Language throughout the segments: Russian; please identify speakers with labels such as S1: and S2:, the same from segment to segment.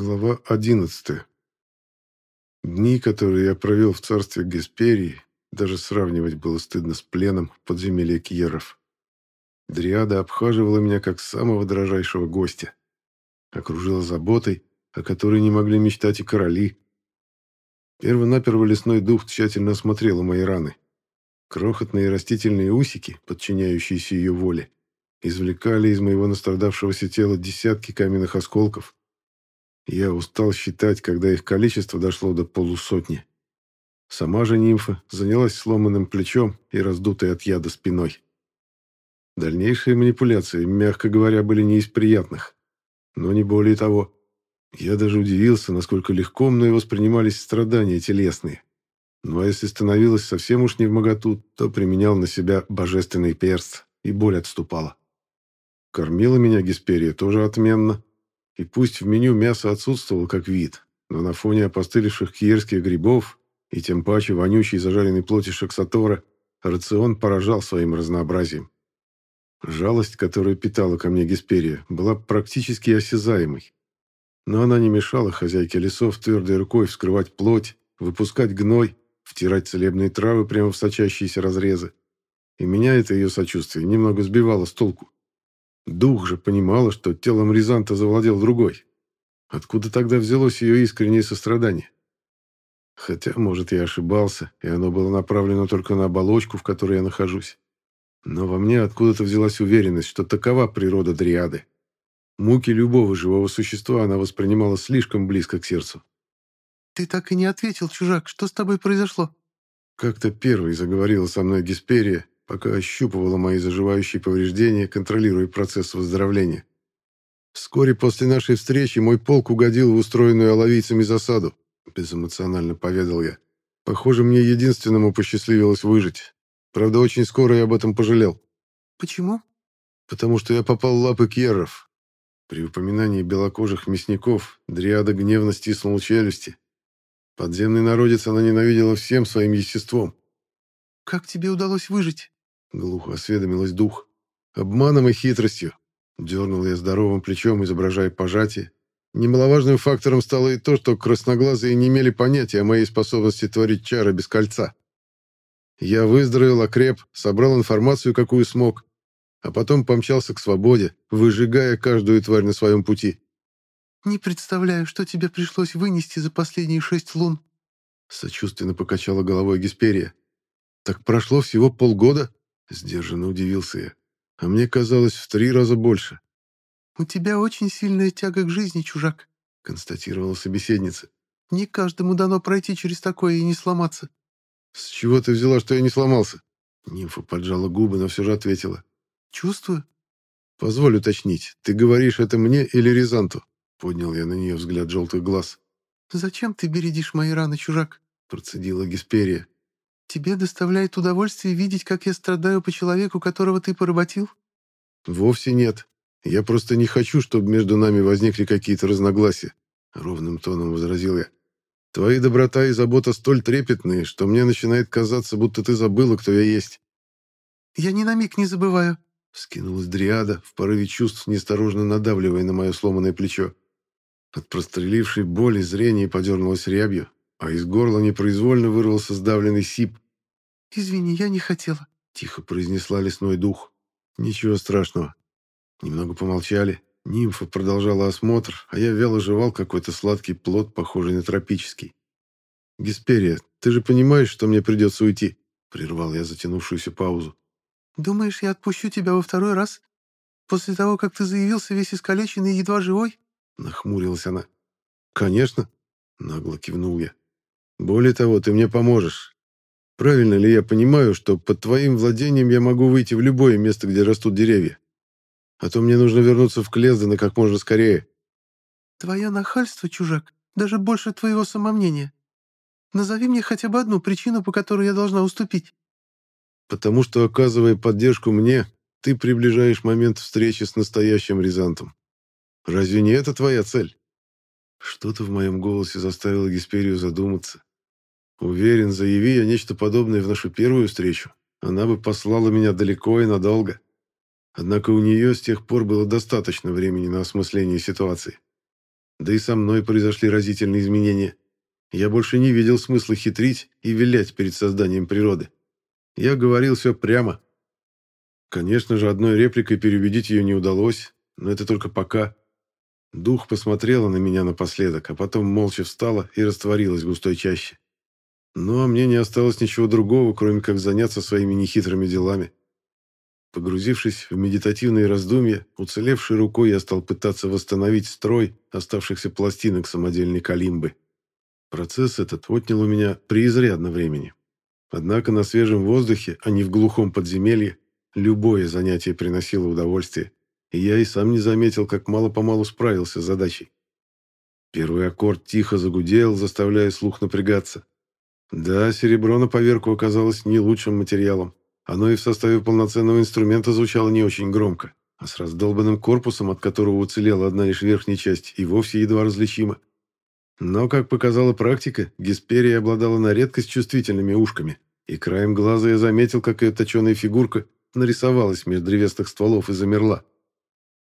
S1: Глава 11. Дни, которые я провел в царстве Гесперии, даже сравнивать было стыдно с пленом в подземелье Кьеров. Дриада обхаживала меня как самого дорожайшего гостя. Окружила заботой, о которой не могли мечтать и короли. Первонаперво лесной дух тщательно осмотрела мои раны. Крохотные растительные усики, подчиняющиеся ее воле, извлекали из моего настрадавшегося тела десятки каменных осколков. Я устал считать, когда их количество дошло до полусотни. Сама же нимфа занялась сломанным плечом и раздутой от яда спиной. Дальнейшие манипуляции, мягко говоря, были не из приятных. Но не более того. Я даже удивился, насколько легко мной воспринимались страдания телесные. Ну а если становилось совсем уж не в моготу, то применял на себя божественный перст, и боль отступала. Кормила меня Гесперия тоже отменно. И пусть в меню мясо отсутствовало как вид, но на фоне опостылевших киерских грибов и тем паче вонючей зажаренной плоти шаксатора рацион поражал своим разнообразием. Жалость, которую питала ко мне Гесперия, была практически осязаемой. Но она не мешала хозяйке лесов твердой рукой вскрывать плоть, выпускать гной, втирать целебные травы прямо в сочащиеся разрезы. И меня это ее сочувствие немного сбивало с толку. Дух же понимала, что телом Рязанта завладел другой. Откуда тогда взялось ее искреннее сострадание? Хотя, может, я ошибался, и оно было направлено только на оболочку, в которой я нахожусь. Но во мне откуда-то взялась уверенность, что такова природа дриады. Муки любого живого существа она воспринимала слишком близко к сердцу.
S2: «Ты так и не ответил, чужак. Что с тобой произошло?»
S1: Как-то первой заговорила со мной Гесперия, пока ощупывала мои заживающие повреждения, контролируя процесс выздоровления. Вскоре после нашей встречи мой полк угодил в устроенную оловийцами засаду, безэмоционально поведал я. Похоже, мне единственному посчастливилось выжить. Правда, очень скоро я об этом пожалел.
S2: Почему?
S1: Потому что я попал в лапы кьеров. При упоминании белокожих мясников дриада гневно стиснула челюсти. Подземный народец она ненавидела всем своим естеством.
S2: «Как тебе удалось выжить?»
S1: Глухо осведомилась дух. Обманом и хитростью. Дернул я здоровым плечом, изображая пожатие. Немаловажным фактором стало и то, что красноглазые не имели понятия о моей способности творить чары без кольца. Я выздоровел, окреп, собрал информацию, какую смог, а потом помчался к свободе, выжигая каждую тварь на своем пути.
S2: «Не представляю, что тебе пришлось вынести за последние шесть лун»,
S1: сочувственно покачала головой Гесперия. «Так прошло всего полгода?» Сдержанно удивился я. А мне казалось в три раза больше.
S2: «У тебя очень сильная тяга к жизни, чужак», —
S1: констатировала собеседница.
S2: «Не каждому дано пройти через такое и не сломаться».
S1: «С чего ты взяла, что я не сломался?» Нимфа поджала губы, но все же ответила.
S2: «Чувствую».
S1: «Позволь уточнить, ты говоришь это мне или Рязанту?» Поднял я на нее взгляд желтых глаз.
S2: «Зачем ты бередишь мои раны, чужак?»
S1: Процедила Гесперия.
S2: Тебе доставляет удовольствие видеть, как я страдаю по человеку, которого ты поработил?»
S1: «Вовсе нет. Я просто не хочу, чтобы между нами возникли какие-то разногласия», — ровным тоном возразил я. «Твои доброта и забота столь трепетные, что мне начинает казаться, будто ты забыла, кто я есть».
S2: «Я ни на миг не забываю», —
S1: вскинулась Дриада, в порыве чувств, неосторожно надавливая на мое сломанное плечо. От прострелившей боли зрение подернулось рябью, а из горла непроизвольно вырвался сдавленный сип.
S2: «Извини, я не хотела», —
S1: тихо произнесла лесной дух. «Ничего страшного». Немного помолчали. Нимфа продолжала осмотр, а я вяло жевал какой-то сладкий плод, похожий на тропический. «Гесперия, ты же понимаешь, что мне придется уйти?» — прервал я затянувшуюся паузу.
S2: «Думаешь, я отпущу тебя во второй раз? После того, как ты заявился весь искалеченный и едва живой?»
S1: — нахмурилась она. «Конечно», — нагло кивнул я. Более того, ты мне поможешь. Правильно ли я понимаю, что под твоим владением я могу выйти в любое место, где растут деревья? А то мне нужно вернуться в Клездена как можно скорее.
S2: Твое нахальство, чужак, даже больше твоего самомнения. Назови мне хотя бы одну причину, по которой я должна уступить.
S1: Потому что, оказывая поддержку мне, ты приближаешь момент встречи с настоящим Рязантом. Разве не это твоя цель? Что-то в моем голосе заставило Гесперию задуматься. Уверен, заяви я нечто подобное в нашу первую встречу, она бы послала меня далеко и надолго. Однако у нее с тех пор было достаточно времени на осмысление ситуации. Да и со мной произошли разительные изменения. Я больше не видел смысла хитрить и вилять перед созданием природы. Я говорил все прямо. Конечно же, одной репликой переубедить ее не удалось, но это только пока. Дух посмотрела на меня напоследок, а потом молча встала и растворилась в густой чаще. Ну, а мне не осталось ничего другого, кроме как заняться своими нехитрыми делами. Погрузившись в медитативные раздумья, уцелевшей рукой я стал пытаться восстановить строй оставшихся пластинок самодельной калимбы. Процесс этот отнял у меня преизрядно времени. Однако на свежем воздухе, а не в глухом подземелье, любое занятие приносило удовольствие и я и сам не заметил, как мало-помалу справился с задачей. Первый аккорд тихо загудел, заставляя слух напрягаться. Да, серебро на поверку оказалось не лучшим материалом. Оно и в составе полноценного инструмента звучало не очень громко, а с раздолбанным корпусом, от которого уцелела одна лишь верхняя часть, и вовсе едва различимо. Но, как показала практика, Гесперия обладала на редкость чувствительными ушками, и краем глаза я заметил, как ее точеная фигурка нарисовалась между древесных стволов и замерла.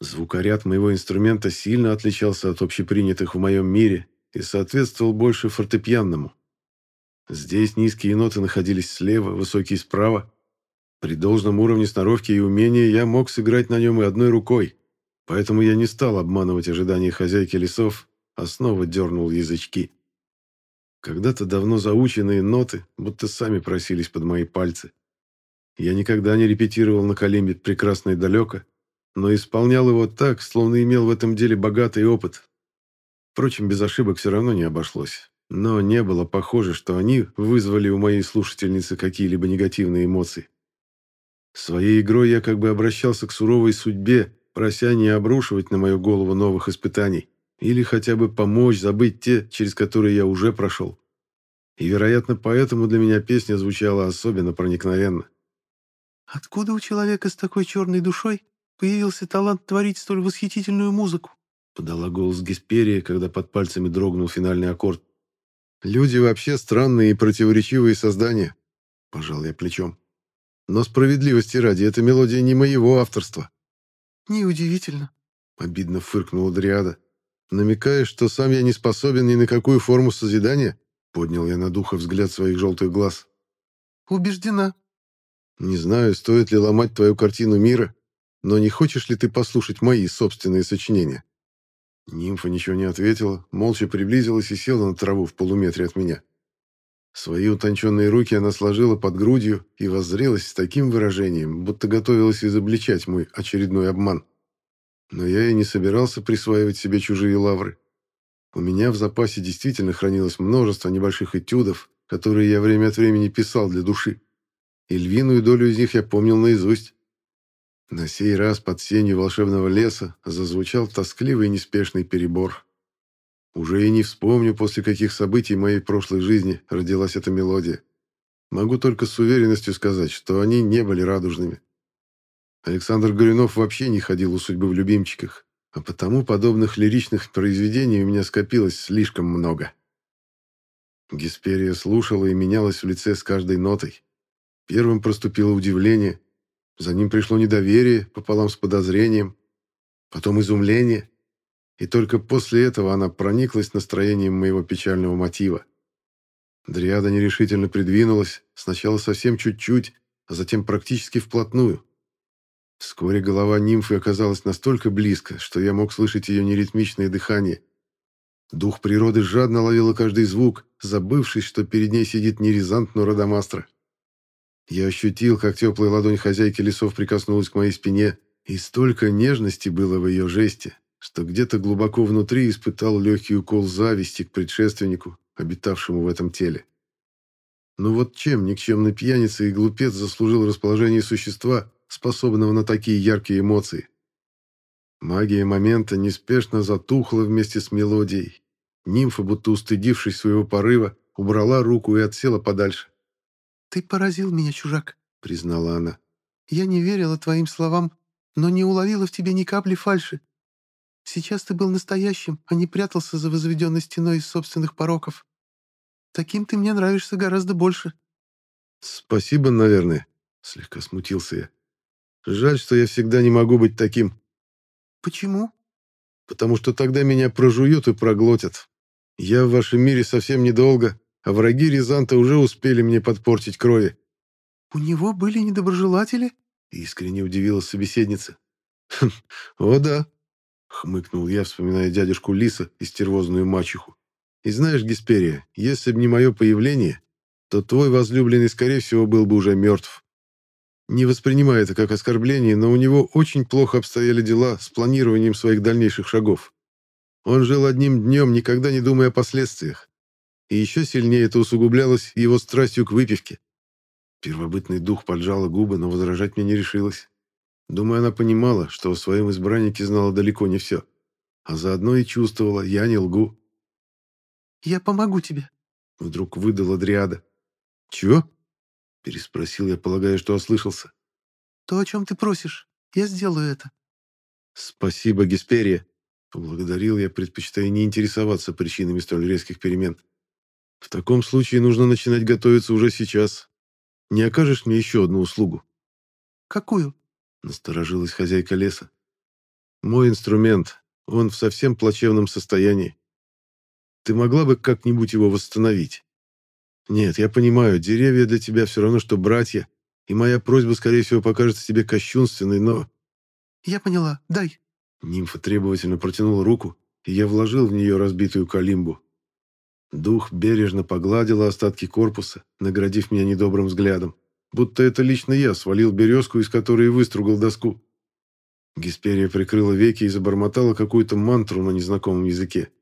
S1: Звукоряд моего инструмента сильно отличался от общепринятых в моем мире и соответствовал больше фортепианному. Здесь низкие ноты находились слева, высокие справа. При должном уровне сноровки и умения я мог сыграть на нем и одной рукой, поэтому я не стал обманывать ожидания хозяйки лесов, а снова дернул язычки. Когда-то давно заученные ноты будто сами просились под мои пальцы. Я никогда не репетировал на калимбе прекрасно и далеко, но исполнял его так, словно имел в этом деле богатый опыт. Впрочем, без ошибок все равно не обошлось. Но не было похоже, что они вызвали у моей слушательницы какие-либо негативные эмоции. Своей игрой я как бы обращался к суровой судьбе, прося не обрушивать на мою голову новых испытаний или хотя бы помочь забыть те, через которые я уже прошел. И, вероятно, поэтому для меня песня звучала особенно проникновенно.
S2: «Откуда у человека с такой черной душой появился талант творить столь восхитительную музыку»,
S1: подала голос Гесперия, когда под пальцами дрогнул финальный аккорд. «Люди вообще странные и противоречивые создания», — пожал я плечом. «Но справедливости ради, эта мелодия не моего авторства».
S2: «Неудивительно», —
S1: обидно фыркнула Дриада. «Намекаешь, что сам я не способен ни на какую форму созидания?» Поднял я на духа взгляд своих желтых глаз.
S2: «Убеждена».
S1: «Не знаю, стоит ли ломать твою картину мира, но не хочешь ли ты послушать мои собственные сочинения?» Нимфа ничего не ответила, молча приблизилась и села на траву в полуметре от меня. Свои утонченные руки она сложила под грудью и воззрелась с таким выражением, будто готовилась изобличать мой очередной обман. Но я и не собирался присваивать себе чужие лавры. У меня в запасе действительно хранилось множество небольших этюдов, которые я время от времени писал для души. И львиную долю из них я помнил наизусть. На сей раз под сенью волшебного леса зазвучал тоскливый и неспешный перебор. Уже и не вспомню, после каких событий моей прошлой жизни родилась эта мелодия. Могу только с уверенностью сказать, что они не были радужными. Александр Горюнов вообще не ходил у судьбы в любимчиках, а потому подобных лиричных произведений у меня скопилось слишком много. Гесперия слушала и менялась в лице с каждой нотой. Первым проступило удивление, за ним пришло недоверие пополам с подозрением, потом изумление, и только после этого она прониклась настроением моего печального мотива. Дриада нерешительно придвинулась, сначала совсем чуть-чуть, а затем практически вплотную. Вскоре голова нимфы оказалась настолько близко, что я мог слышать ее неритмичное дыхание. Дух природы жадно ловил каждый звук, забывшись, что перед ней сидит не Рязант, но Родомастра. Я ощутил, как теплая ладонь хозяйки лесов прикоснулась к моей спине, и столько нежности было в ее жесте, что где-то глубоко внутри испытал легкий укол зависти к предшественнику, обитавшему в этом теле. Но вот чем никчемный пьяница и глупец заслужил расположение существа, способного на такие яркие эмоции? Магия момента неспешно затухла вместе с мелодией. Нимфа, будто устыдившись своего порыва, убрала руку и отсела подальше.
S2: «Ты поразил меня, чужак», —
S1: признала она.
S2: «Я не верила твоим словам, но не уловила в тебе ни капли фальши. Сейчас ты был настоящим, а не прятался за возведенной стеной из собственных пороков. Таким ты мне нравишься гораздо больше».
S1: «Спасибо, наверное», — слегка смутился я. «Жаль, что я всегда не могу быть таким».
S2: «Почему?»
S1: потому что тогда меня прожуют и проглотят. Я в вашем мире совсем недолго, а враги Рязанта уже успели мне подпортить крови».
S2: «У него были недоброжелатели?»
S1: — искренне удивилась собеседница. «Хм, «О да», — хмыкнул я, вспоминая дядюшку Лиса и стервозную мачеху. «И знаешь, Гесперия, если бы не мое появление, то твой возлюбленный, скорее всего, был бы уже мертв. Не воспринимай это как оскорбление, но у него очень плохо обстояли дела с планированием своих дальнейших шагов. Он жил одним днем, никогда не думая о последствиях. И еще сильнее это усугублялось его страстью к выпивке. Первобытный дух поджала губы, но возражать мне не решилась. Думаю, она понимала, что о своем избраннике знала далеко не все. А заодно и чувствовала, я не лгу.
S2: «Я помогу тебе», —
S1: вдруг выдала Дриада. «Чего?» — переспросил я, полагая, что ослышался.
S2: «То, о чем ты просишь. Я сделаю это».
S1: «Спасибо, Гесперия», — поблагодарил я, предпочитая не интересоваться причинами столь резких перемен. «В таком случае нужно начинать готовиться уже сейчас. Не окажешь мне еще одну услугу?»
S2: «Какую?»
S1: — насторожилась хозяйка леса. «Мой инструмент. Он в совсем плачевном состоянии. Ты могла бы как-нибудь его восстановить?» «Нет, я понимаю, деревья для тебя все равно, что братья, и моя просьба, скорее всего, покажется тебе кощунственной, но...»
S2: «Я поняла. Дай».
S1: Нимфа требовательно протянула руку, и я вложил в нее разбитую калимбу. Дух бережно погладил остатки корпуса, наградив меня недобрым взглядом, будто это лично я свалил березку, из которой выстругал доску. Гесперия прикрыла веки и забормотала какую-то мантру на незнакомом языке.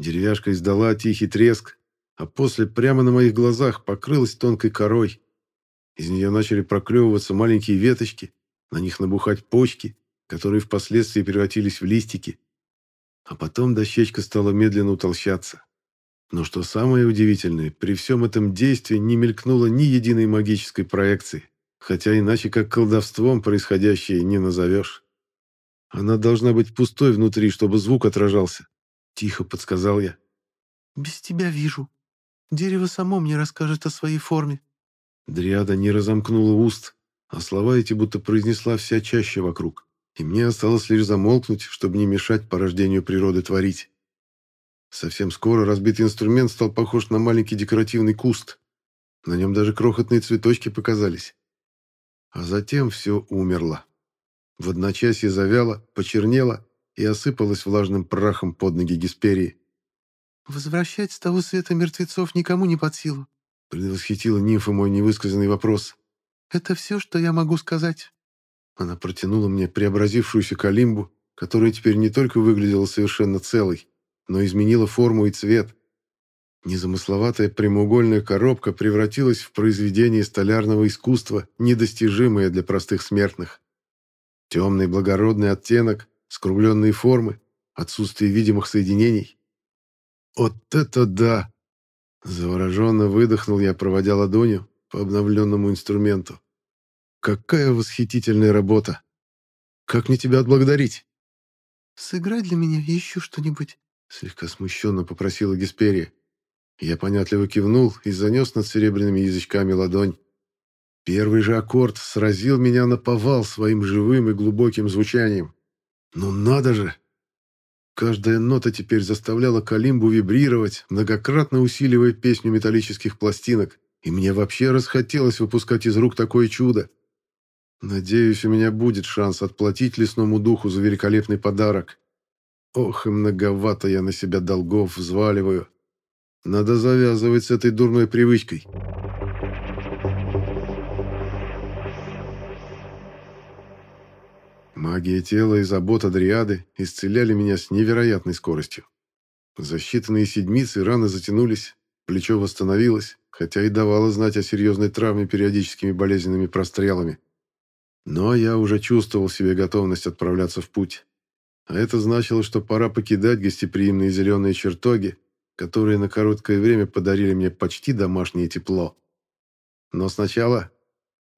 S1: Деревяшка издала тихий треск, а после прямо на моих глазах покрылась тонкой корой. Из нее начали проклевываться маленькие веточки, на них набухать почки, которые впоследствии превратились в листики. А потом дощечка стала медленно утолщаться. Но что самое удивительное, при всем этом действии не мелькнуло ни единой магической проекции, хотя иначе как колдовством происходящее не назовешь. Она должна быть пустой внутри, чтобы звук отражался. Тихо подсказал я.
S2: «Без тебя вижу», Дерево само мне расскажет о своей форме».
S1: Дриада не разомкнула уст, а слова эти будто произнесла вся чаще вокруг, и мне осталось лишь замолкнуть, чтобы не мешать порождению природы творить. Совсем скоро разбитый инструмент стал похож на маленький декоративный куст. На нем даже крохотные цветочки показались. А затем все умерло. В одночасье завяло, почернело и осыпалось влажным прахом под ноги Гесперии.
S2: «Возвращать с того света мертвецов никому не под силу», —
S1: предвосхитила нимфа мой невысказанный вопрос.
S2: «Это все, что я могу сказать».
S1: Она протянула мне преобразившуюся калимбу, которая теперь не только выглядела совершенно целой, но изменила форму и цвет. Незамысловатая прямоугольная коробка превратилась в произведение столярного искусства, недостижимое для простых смертных. Темный благородный оттенок, скругленные формы, отсутствие видимых соединений. «Вот это да!» Завороженно выдохнул я, проводя ладонью по обновленному инструменту. «Какая восхитительная работа! Как мне тебя отблагодарить?»
S2: «Сыграй для меня еще что-нибудь», —
S1: слегка смущенно попросила Гесперия. Я понятливо кивнул и занес над серебряными язычками ладонь. Первый же аккорд сразил меня на повал своим живым и глубоким звучанием. «Ну надо же!» Каждая нота теперь заставляла калимбу вибрировать, многократно усиливая песню металлических пластинок, и мне вообще расхотелось выпускать из рук такое чудо. Надеюсь, у меня будет шанс отплатить лесному духу за великолепный подарок. Ох, и многовато я на себя долгов взваливаю. Надо завязывать с этой дурной привычкой. Магия тела и забота Дриады исцеляли меня с невероятной скоростью. За считанные седмицы раны затянулись, плечо восстановилось, хотя и давало знать о серьезной травме периодическими болезненными прострелами. Но я уже чувствовал себе готовность отправляться в путь. А это значило, что пора покидать гостеприимные зеленые чертоги, которые на короткое время подарили мне почти домашнее тепло. Но сначала...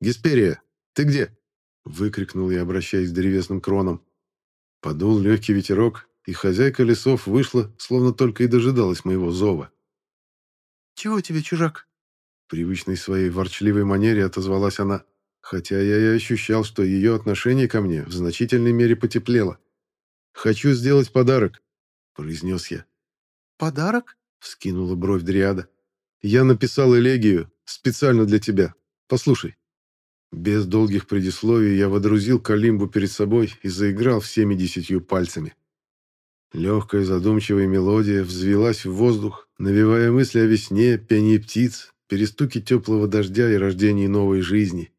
S1: «Гесперия, ты где?» Выкрикнул я, обращаясь к древесным кронам. Подул легкий ветерок, и хозяйка лесов вышла, словно только и дожидалась моего зова.
S2: «Чего тебе, чужак?»
S1: В привычной своей ворчливой манере отозвалась она, хотя я и ощущал, что ее отношение ко мне в значительной мере потеплело. «Хочу сделать подарок», — произнес я.
S2: «Подарок?»
S1: — вскинула бровь Дриада. «Я написал элегию специально для тебя. Послушай». Без долгих предисловий я водрузил калимбу перед собой и заиграл всеми десятью пальцами. Легкая задумчивая мелодия взвелась в воздух, навевая мысли о весне, пении птиц, перестуке теплого дождя и рождении новой жизни.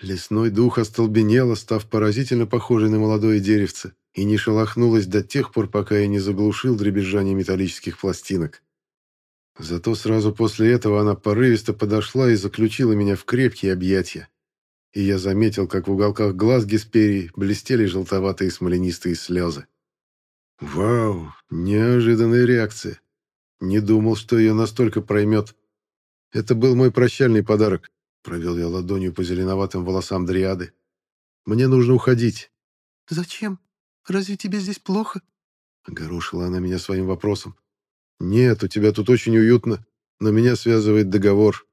S1: Лесной дух остолбенело, став поразительно похожей на молодое деревце, и не шелохнулась до тех пор, пока я не заглушил дребезжание металлических пластинок. Зато сразу после этого она порывисто подошла и заключила меня в крепкие объятия и я заметил, как в уголках глаз Гесперии блестели желтоватые смоленистые слезы. Вау, неожиданная реакция. Не думал, что ее настолько проймет. Это был мой прощальный подарок. Провел я ладонью по зеленоватым волосам Дриады. Мне нужно уходить.
S2: Зачем? Разве тебе здесь плохо?
S1: Огорошила она меня своим вопросом. Нет, у тебя тут очень уютно, но меня связывает договор.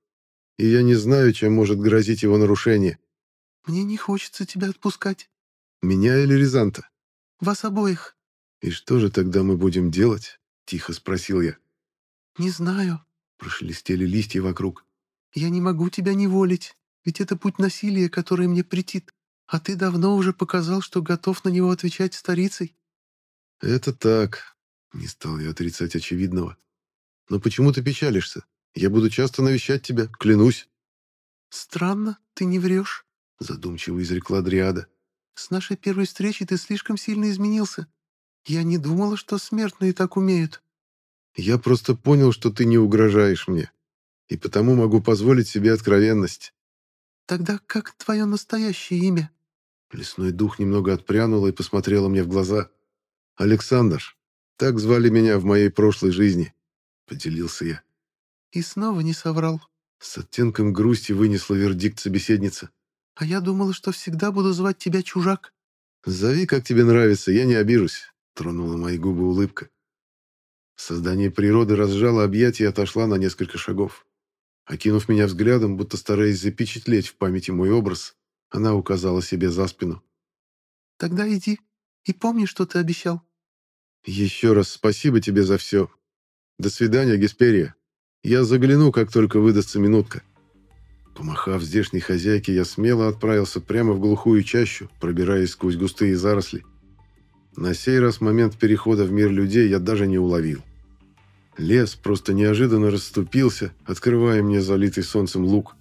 S1: И я не знаю, чем может грозить его нарушение.
S2: Мне не хочется тебя отпускать.
S1: Меня или Рязанта?
S2: Вас обоих.
S1: И что же тогда мы будем делать? Тихо спросил я.
S2: Не знаю.
S1: Прошелестели листья вокруг.
S2: Я не могу тебя неволить, ведь это путь насилия, который мне претит. А ты давно уже показал, что готов на него отвечать старицей.
S1: Это так. Не стал я отрицать очевидного. Но почему ты печалишься? Я буду часто навещать тебя, клянусь.
S2: Странно, ты не врешь.
S1: — задумчиво изрекла Дриада.
S2: «С нашей первой встречи ты слишком сильно изменился. Я не думала, что смертные так умеют».
S1: «Я просто понял, что ты не угрожаешь мне, и потому могу позволить себе откровенность».
S2: «Тогда как твое настоящее имя?»
S1: Лесной дух немного отпрянула и посмотрела мне в глаза. «Александр, так звали меня в моей прошлой жизни», — поделился я.
S2: «И снова не соврал».
S1: С оттенком грусти вынесла вердикт собеседница.
S2: «А я думала, что всегда буду звать тебя чужак».
S1: «Зови, как тебе нравится, я не обижусь», — тронула мои губы улыбка. Создание природы разжало объятия и отошла на несколько шагов. Окинув меня взглядом, будто стараясь запечатлеть в памяти мой образ, она указала себе за спину.
S2: «Тогда иди и помни, что ты обещал».
S1: «Еще раз спасибо тебе за все. До свидания, Гесперия. Я загляну, как только выдастся минутка». Помахав здешней хозяйке, я смело отправился прямо в глухую чащу, пробираясь сквозь густые заросли. На сей раз момент перехода в мир людей я даже не уловил. Лес просто неожиданно расступился, открывая мне залитый солнцем луг.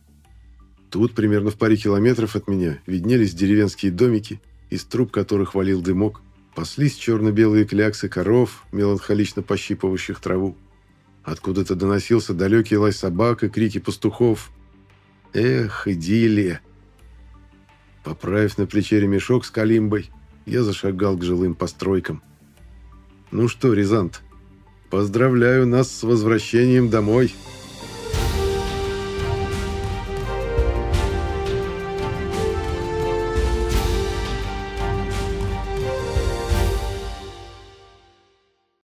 S1: Тут, примерно в паре километров от меня, виднелись деревенские домики, из труб которых валил дымок, паслись черно-белые кляксы коров, меланхолично пощипывающих траву. Откуда-то доносился далекий лай собак и крики пастухов, Эх, идиллия. Поправив на плече ремешок с калимбой, я зашагал к жилым постройкам. Ну что, Рязант, поздравляю нас с возвращением домой.